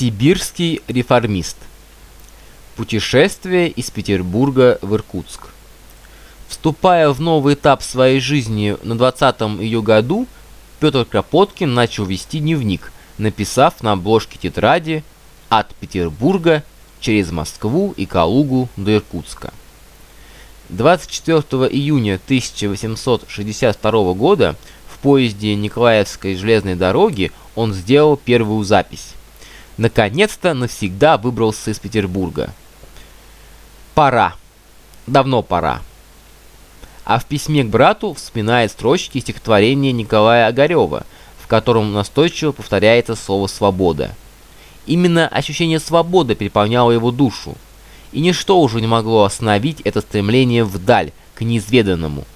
Сибирский реформист. Путешествие из Петербурга в Иркутск. Вступая в новый этап своей жизни на 20-м ее году, Петр Кропоткин начал вести дневник, написав на обложке тетради «От Петербурга через Москву и Калугу до Иркутска». 24 июня 1862 года в поезде Николаевской железной дороги он сделал первую запись. Наконец-то навсегда выбрался из Петербурга. Пора. Давно пора. А в письме к брату вспоминает строчки стихотворения Николая Огарева, в котором настойчиво повторяется слово «свобода». Именно ощущение свободы переполняло его душу, и ничто уже не могло остановить это стремление вдаль, к неизведанному.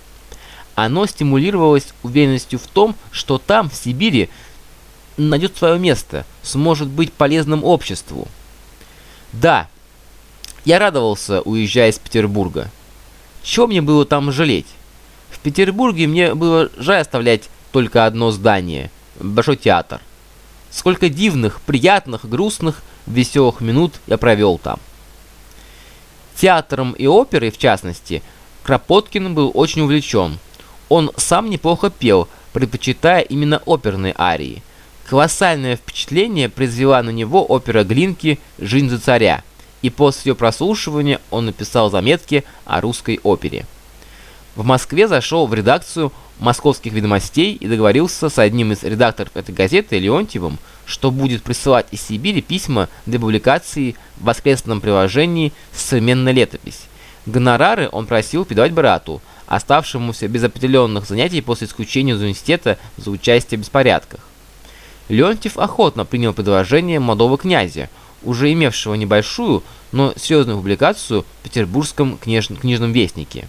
Оно стимулировалось уверенностью в том, что там, в Сибири, найдет свое место, сможет быть полезным обществу. Да, я радовался, уезжая из Петербурга. Чего мне было там жалеть? В Петербурге мне было жаль оставлять только одно здание – Большой театр. Сколько дивных, приятных, грустных, веселых минут я провел там. Театром и оперой, в частности, Кропоткин был очень увлечен. Он сам неплохо пел, предпочитая именно оперные арии – Колоссальное впечатление произвела на него опера Глинки «Жизнь царя», и после ее прослушивания он написал заметки о русской опере. В Москве зашел в редакцию «Московских ведомостей» и договорился с одним из редакторов этой газеты, Леонтьевым, что будет присылать из Сибири письма для публикации в воскресном приложении «Современная летопись». Гонорары он просил передавать брату, оставшемуся без определенных занятий после исключения из университета за участие в беспорядках. Леонтьев охотно принял предложение молодого князя, уже имевшего небольшую, но серьезную публикацию в Петербургском книж... книжном вестнике.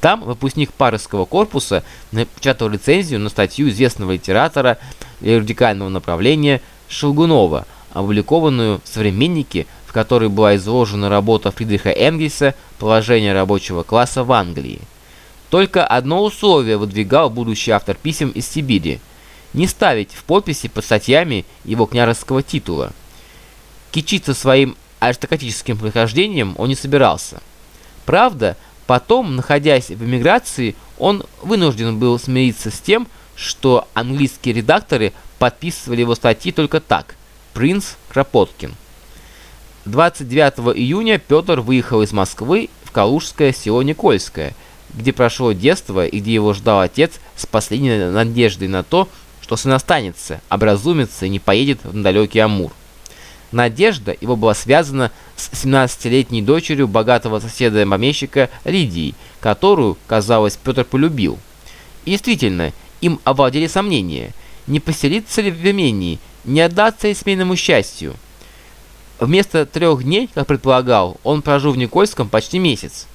Там выпускник Парысского корпуса напечатал рецензию на статью известного литератора радикального направления Шелгунова, опубликованную в «Современнике», в которой была изложена работа Фридриха Энгельса «Положение рабочего класса в Англии». Только одно условие выдвигал будущий автор писем из Сибири – не ставить в подписи под статьями его княжеского титула. Кичиться своим аристократическим происхождением он не собирался. Правда, потом, находясь в эмиграции, он вынужден был смириться с тем, что английские редакторы подписывали его статьи только так «Принц Кропоткин». 29 июня Петр выехал из Москвы в Калужское село Никольское, где прошло детство и где его ждал отец с последней надеждой на то, что сын останется, образумится и не поедет в далекий Амур. Надежда его была связана с 17-летней дочерью богатого соседа-помещика Лидии, которую, казалось, Петр полюбил. И действительно, им овладели сомнения, не поселиться ли в имении, не отдаться ли семейному счастью. Вместо трех дней, как предполагал, он прожил в Никольском почти месяц.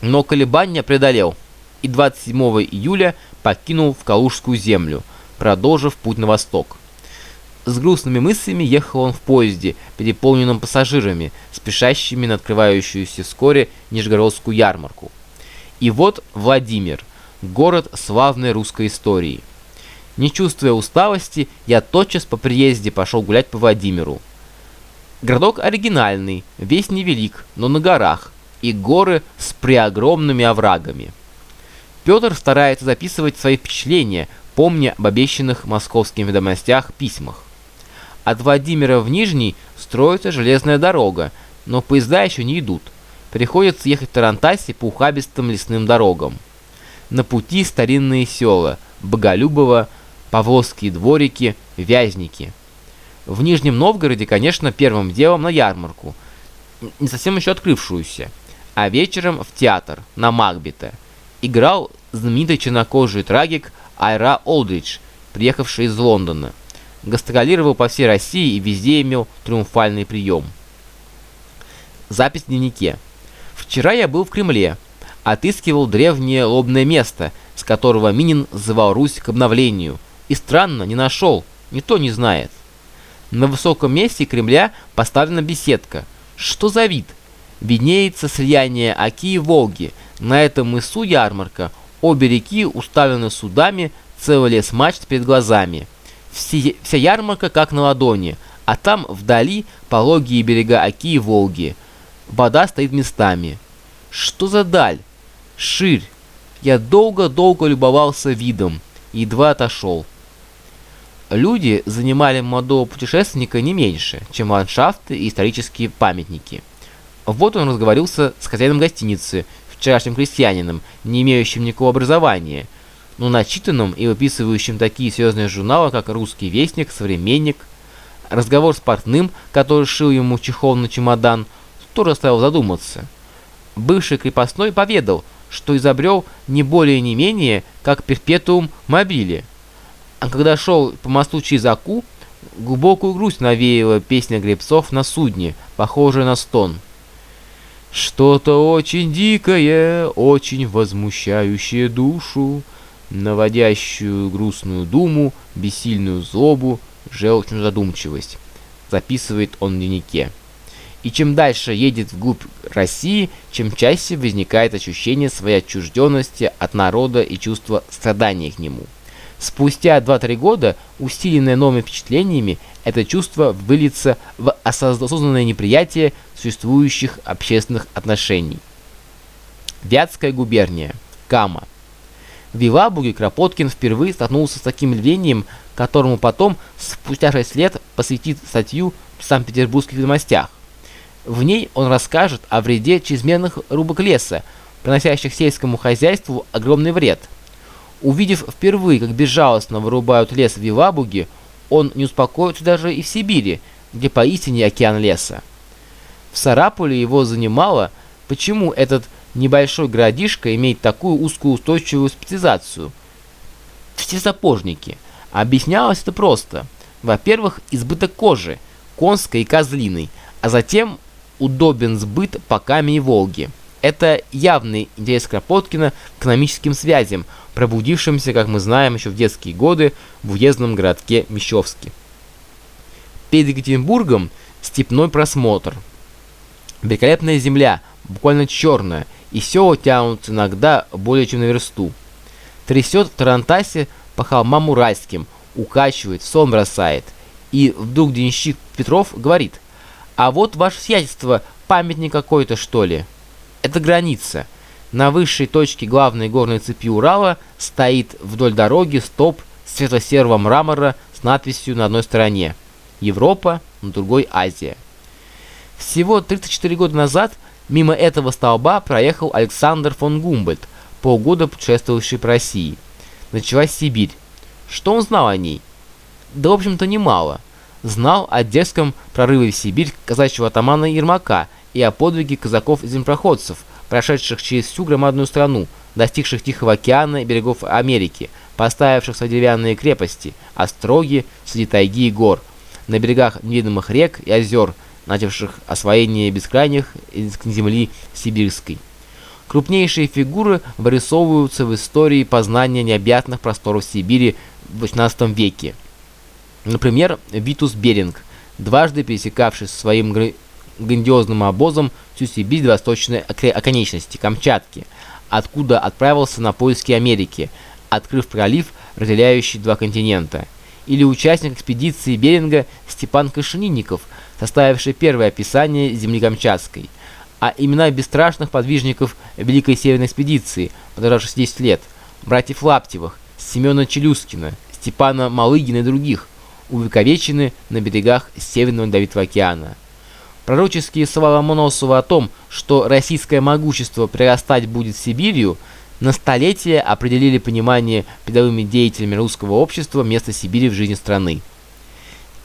Но колебания преодолел и 27 июля покинул в Калужскую землю – продолжив путь на восток. С грустными мыслями ехал он в поезде, переполненном пассажирами, спешащими на открывающуюся вскоре Нижегородскую ярмарку. И вот Владимир, город славной русской истории. Не чувствуя усталости, я тотчас по приезде пошел гулять по Владимиру. Городок оригинальный, весь невелик, но на горах, и горы с преогромными оврагами. Петр старается записывать свои впечатления, помня об обещанных московским ведомостях письмах. От Владимира в Нижний строится железная дорога, но поезда еще не идут. Приходится ехать в Тарантасе по ухабистым лесным дорогам. На пути старинные села Боголюбово, Павловские дворики, Вязники. В Нижнем Новгороде, конечно, первым делом на ярмарку, не совсем еще открывшуюся, а вечером в театр, на Макбета. Играл знаменитый чернокожий трагик Айра Олдридж, приехавший из Лондона. Гастролировал по всей России и везде имел триумфальный прием. Запись в дневнике. Вчера я был в Кремле, отыскивал древнее лобное место, с которого Минин звал Русь к обновлению, и странно, не нашел, никто не знает. На высоком месте Кремля поставлена беседка. Что за вид? Виднеется слияние Оки и Волги. На этом мысу ярмарка, Обе реки уставлены судами, целый лес мачт перед глазами. Вся ярмарка как на ладони, А там вдали пологие берега Оки и Волги. Вода стоит местами. Что за даль? Ширь. Я долго-долго любовался видом, едва отошел. Люди занимали молодого путешественника не меньше, чем ландшафты и исторические памятники. Вот он разговорился с хозяином гостиницы, вчерашним крестьянином, не имеющим никакого образования, но начитанным и выписывающим такие серьезные журналы, как «Русский вестник», «Современник». Разговор с портным, который шил ему чехол на чемодан, тоже заставил задуматься. Бывший крепостной поведал, что изобрел не более не менее, как перпетуум мобили. А когда шел по мосту через Аку, глубокую грусть навеяла песня гребцов на судне, похожая на стон. Что-то очень дикое, очень возмущающее душу, наводящую грустную думу, бессильную злобу, желчную задумчивость, записывает он в дневнике. И чем дальше едет вглубь России, чем чаще возникает ощущение своей отчужденности от народа и чувство страдания к нему. Спустя 2-3 года, усиленное новыми впечатлениями, это чувство выльется в осознанное неприятие существующих общественных отношений. Вятская губерния. Кама. В Елабуге Кропоткин впервые столкнулся с таким явлением, которому потом, спустя 6 лет, посвятит статью в Санкт-Петербургских ведомостях. В ней он расскажет о вреде чрезмерных рубок леса, приносящих сельскому хозяйству огромный вред. Увидев впервые, как безжалостно вырубают лес в Елабуге, он не успокоится даже и в Сибири, где поистине океан леса. В Сарапуле его занимало, почему этот небольшой городишко имеет такую узкую устойчивую специализацию. Все сапожники. Объяснялось это просто. Во-первых, избыток кожи, конской и козлиной, а затем удобен сбыт по Каме и Волге. Это явный интерес Кропоткина к экономическим связям, пробудившимся, как мы знаем, еще в детские годы в уездном городке Мещовске. Перед Екатеринбургом степной просмотр. Великолепная земля, буквально черная, и села тянутся иногда более чем на версту. Трясет в Тарантасе по холмам Уральским, укачивает, сон бросает. И вдруг денщик Петров говорит, а вот ваше сиятельство, памятник какой-то, что ли. Это граница. На высшей точке главной горной цепи Урала стоит вдоль дороги стоп светло-серого мрамора с надписью на одной стороне «Европа», на другой «Азия». Всего 34 года назад мимо этого столба проехал Александр фон Гумбольд, полгода путешествовавший по России. Началась Сибирь. Что он знал о ней? Да, в общем-то, немало знал о дерзком прорыве в Сибирь казачьего атамана Ермака и о подвиге казаков-землепроходцев, прошедших через всю громадную страну, достигших Тихого океана и берегов Америки, поставивших деревянные крепости, остроги среди тайги и гор, на берегах неведомых рек и озер, начавших освоение бескрайних земли сибирской. Крупнейшие фигуры вырисовываются в истории познания необъятных просторов Сибири в XVIII веке. Например, Витус Беринг, дважды пересекавший своим грандиозным обозом всю Сибирь восточной оконечности Камчатки, откуда отправился на поиски Америки, открыв пролив, разделяющий два континента. Или участник экспедиции Беринга Степан Кашининников, составивший первое описание земли Камчатской. А имена бесстрашных подвижников Великой Северной экспедиции, продолжавших 10 лет, братьев Лаптевых, Семена Челюскина, Степана Малыгина и других, увековечены на берегах Северного Давидного океана. Пророческие слова Ломоносова о том, что российское могущество прирастать будет Сибирью, на столетия определили понимание передовыми деятелями русского общества места Сибири в жизни страны.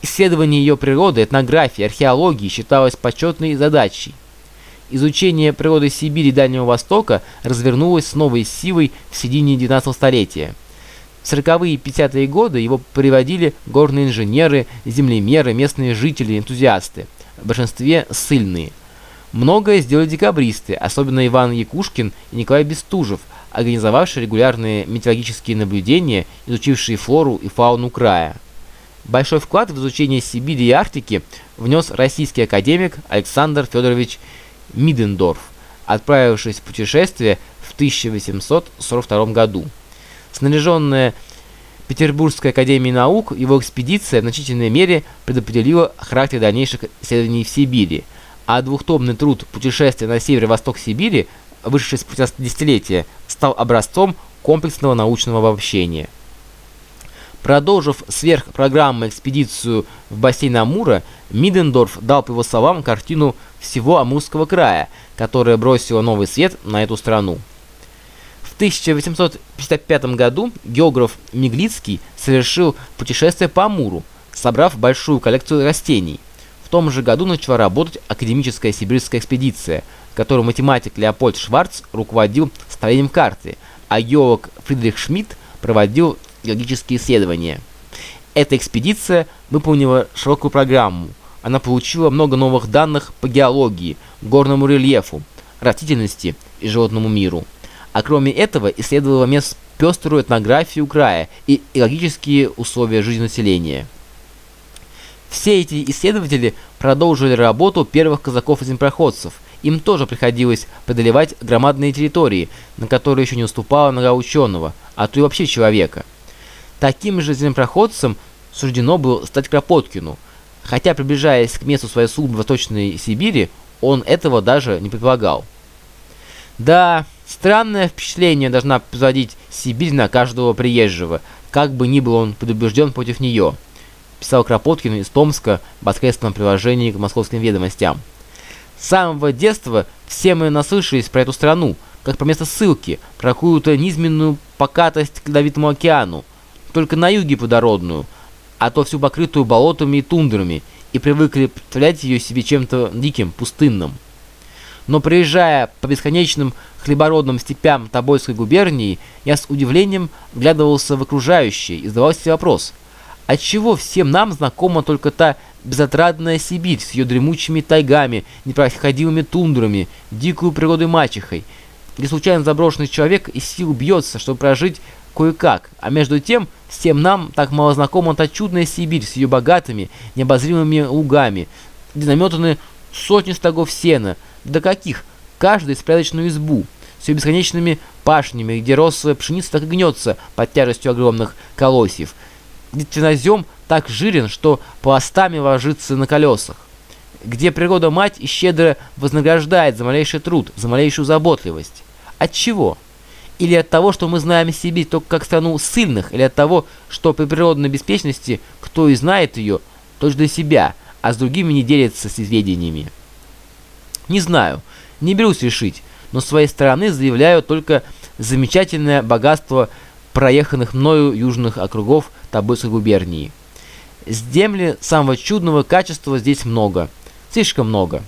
Исследование ее природы, этнографии, археологии считалось почетной задачей. Изучение природы Сибири и Дальнего Востока развернулось с новой силой в середине 19 столетия. В 40-е и 50-е годы его приводили горные инженеры, землемеры, местные жители, энтузиасты, в большинстве ссыльные. Многое сделали декабристы, особенно Иван Якушкин и Николай Бестужев, организовавшие регулярные метеорологические наблюдения, изучившие флору и фауну края. Большой вклад в изучение Сибири и Арктики внес российский академик Александр Федорович Мидендорф, отправившись в путешествие в 1842 году снаряженная Петербургской академии наук его экспедиция в значительной мере предопределила характер дальнейших исследований в Сибири, а двухтомный труд «Путешествие на северо-восток Сибири», вышедший спустя десятилетия, стал образцом комплексного научного обобщения. Продолжив сверхпрограмму экспедицию в бассейн Амура, Мидендорф дал, по его словам, картину всего Амурского края, которая бросила новый свет на эту страну. В 1855 году географ Миглицкий совершил путешествие по Амуру, собрав большую коллекцию растений. В том же году начала работать академическая сибирская экспедиция, которую математик Леопольд Шварц руководил строением карты, а геолог Фридрих Шмидт проводил геологические исследования. Эта экспедиция выполнила широкую программу. Она получила много новых данных по геологии, горному рельефу, растительности и животному миру. А кроме этого исследовала мест пеструю этнографию края и экологические условия жизни населения. Все эти исследователи продолжили работу первых казаков и землепроходцев. Им тоже приходилось преодолевать громадные территории, на которые еще не уступала нога ученого, а то и вообще человека. Таким же землепроходцем суждено было стать Кропоткину, хотя приближаясь к месту своей службы в Восточной Сибири, он этого даже не предполагал. Да, странное впечатление должна производить Сибирь на каждого приезжего, как бы ни был он предубежден против нее, писал Кропоткин из Томска в воскресном приложении к московским ведомостям. С самого детства все мы наслышались про эту страну, как про место ссылки, про какую-то низменную покатость к Ледовитому океану, только на юге плодородную, а то всю покрытую болотами и тундрами, и привыкли представлять ее себе чем-то диким, пустынным. Но приезжая по бесконечным хлебородным степям Тобольской губернии, я с удивлением вглядывался в окружающее и задавал себе вопрос, отчего всем нам знакома только та безотрадная Сибирь с ее дремучими тайгами, непроходимыми тундрами, дикую природой мачехой, где случайно заброшенный человек из сил бьется, чтобы прожить кое-как, а между тем всем нам так мало знакома та чудная Сибирь с ее богатыми, необозримыми лугами, где наметаны сотни стогов сена, до каких каждый спряточную избу, с ее бесконечными пашнями, где рослая пшеница так гнется под тяжестью огромных колосьев, где чернозем так жирен, что пластами ложится на колесах, где природа-мать и щедро вознаграждает за малейший труд, за малейшую заботливость. От чего? или от того, что мы знаем Сибирь только как страну сильных, или от того, что при природной беспечности кто и знает ее, тот для себя, а с другими не делится сведениями. Не знаю, не берусь решить, но с своей стороны заявляю только замечательное богатство проеханных мною южных округов Тобольской губернии. Земли самого чудного качества здесь много, слишком много.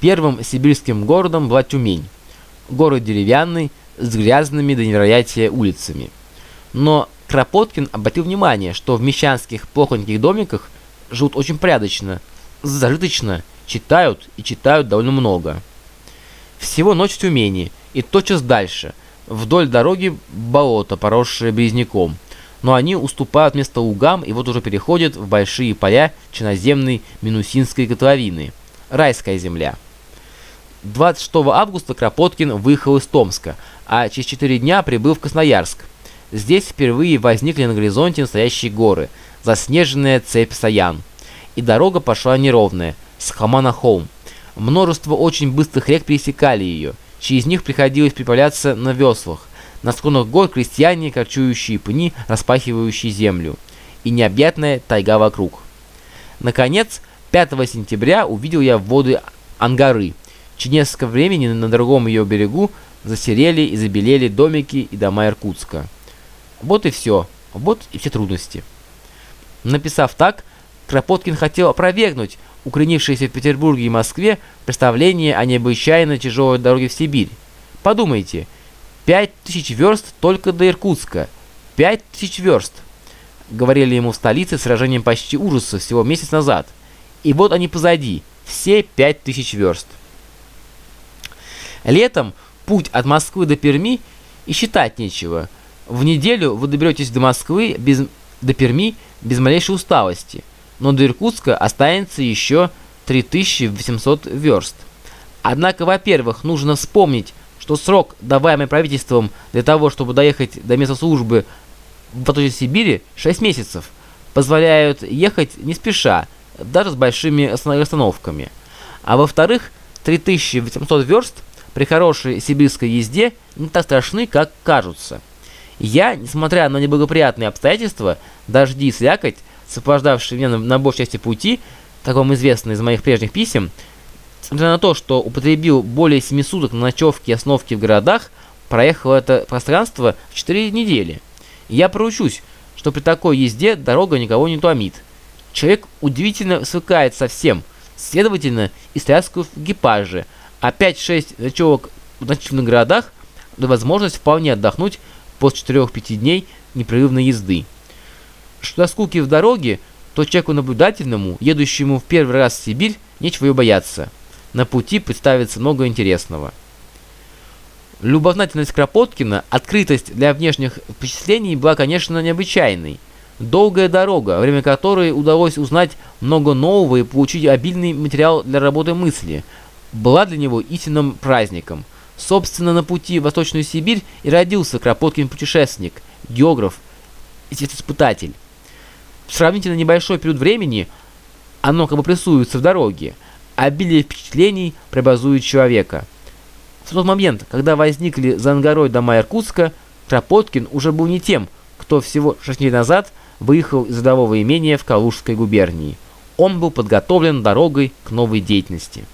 Первым сибирским городом была Тюмень город деревянный, с грязными до невероятия улицами. Но Кропоткин обратил внимание, что в мещанских плохоньких домиках живут очень порядочно, зажиточно, читают и читают довольно много. Всего ночь в Тюмени, и тотчас дальше, вдоль дороги болото, поросшее березняком, но они уступают место лугам и вот уже переходят в большие поля черноземной Минусинской котловины. Райская земля. 26 августа Кропоткин выехал из Томска, а через 4 дня прибыл в Красноярск. Здесь впервые возникли на горизонте настоящие горы, заснеженная цепь Саян. И дорога пошла неровная, с холма холм. Множество очень быстрых рек пересекали ее, через них приходилось приправляться на веслах. На склонах гор крестьяне, корчующие пни, распахивающие землю. И необъятная тайга вокруг. Наконец, 5 сентября увидел я воды Ангары – Через времени на другом ее берегу засерели и забелели домики и дома Иркутска. Вот и все. Вот и все трудности. Написав так, Кропоткин хотел опровергнуть укоренившееся в Петербурге и Москве представление о необычайно тяжелой дороге в Сибирь. Подумайте, пять тысяч верст только до Иркутска. Пять тысяч верст. Говорили ему в столице сражением почти ужаса всего месяц назад. И вот они позади, все пять тысяч верст. Летом путь от Москвы до Перми и считать нечего. В неделю вы доберетесь до Москвы без, до Перми без малейшей усталости, но до Иркутска останется еще 3800 верст. Однако, во-первых, нужно вспомнить, что срок, даваемый правительством для того, чтобы доехать до места службы в Восточной Сибири 6 месяцев, позволяют ехать не спеша, даже с большими остановками. А во-вторых, 3800 верст при хорошей сибирской езде не так страшны, как кажутся. Я, несмотря на неблагоприятные обстоятельства, дожди и слякоть, сопровождавшие меня на, большей части пути, как вам известно из моих прежних писем, несмотря на то, что употребил более 7 суток на ночевки и основки в городах, проехал это пространство в 4 недели. И я поручусь, что при такой езде дорога никого не томит. Человек удивительно свыкает со всем, следовательно, и стряску в экипаже, а 5-6 ночевок в значительных городах да возможность вполне отдохнуть после 4-5 дней непрерывной езды. Что скуки в дороге, то человеку наблюдательному, едущему в первый раз в Сибирь, нечего ее бояться. На пути представится много интересного. Любознательность Кропоткина, открытость для внешних впечатлений была, конечно, необычайной. Долгая дорога, время которой удалось узнать много нового и получить обильный материал для работы мысли, была для него истинным праздником. Собственно, на пути в Восточную Сибирь и родился Кропоткин путешественник, географ и испытатель. Сравнительно небольшой период времени оно как бы прессуется в дороге, обилие впечатлений преобразует человека – в тот момент, когда возникли за Ангарой дома Иркутска, Кропоткин уже был не тем, кто всего 6 дней назад выехал из родового имения в Калужской губернии. Он был подготовлен дорогой к новой деятельности.